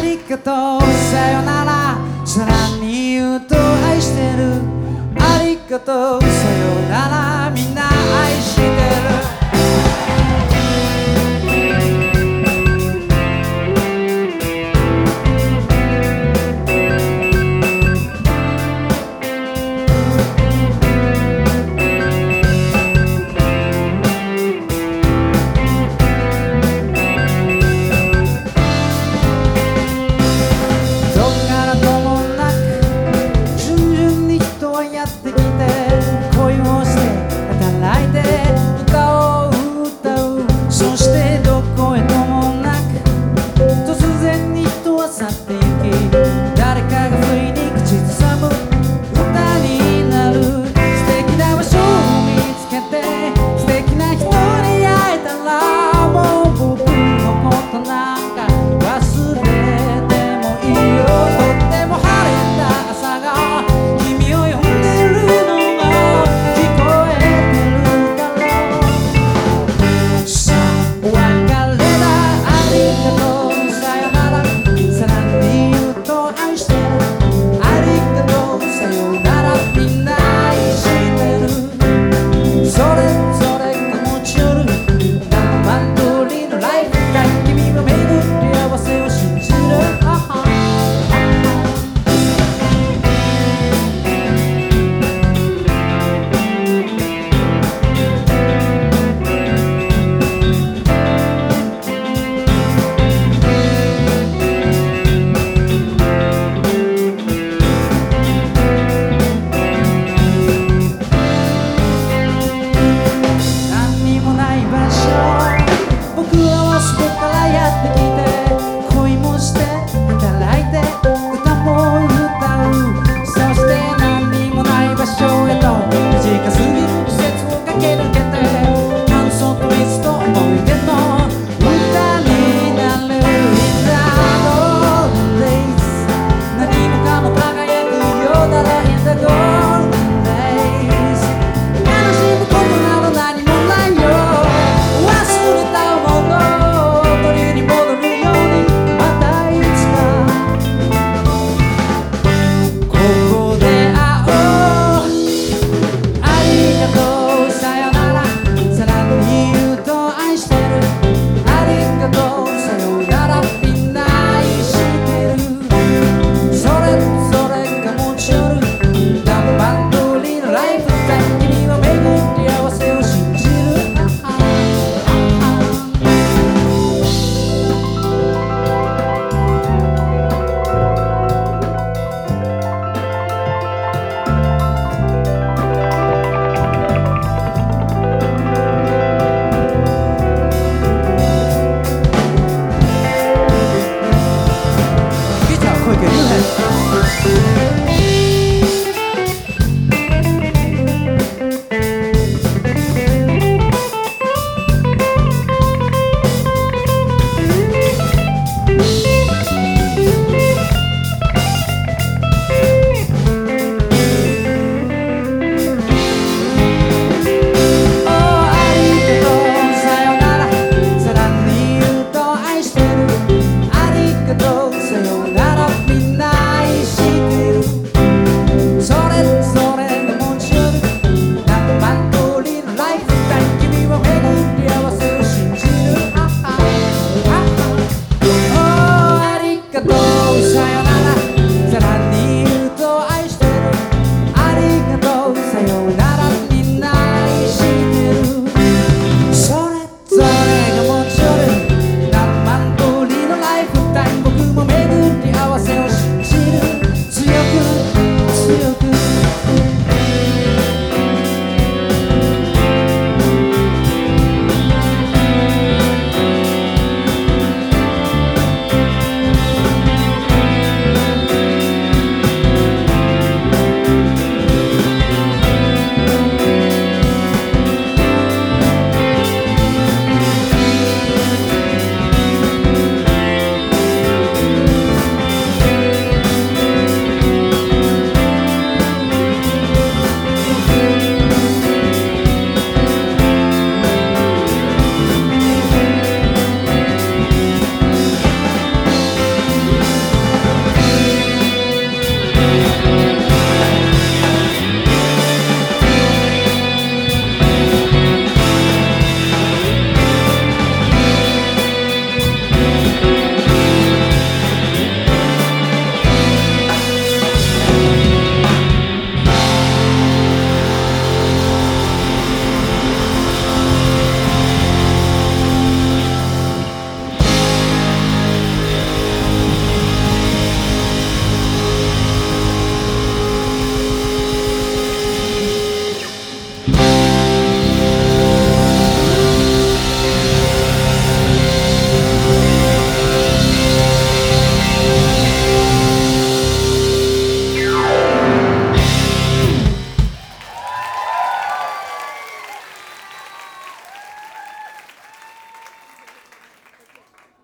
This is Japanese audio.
ありがとう。さよなら。さらに言うと愛してる。ありがとう。さよなら。gonna go.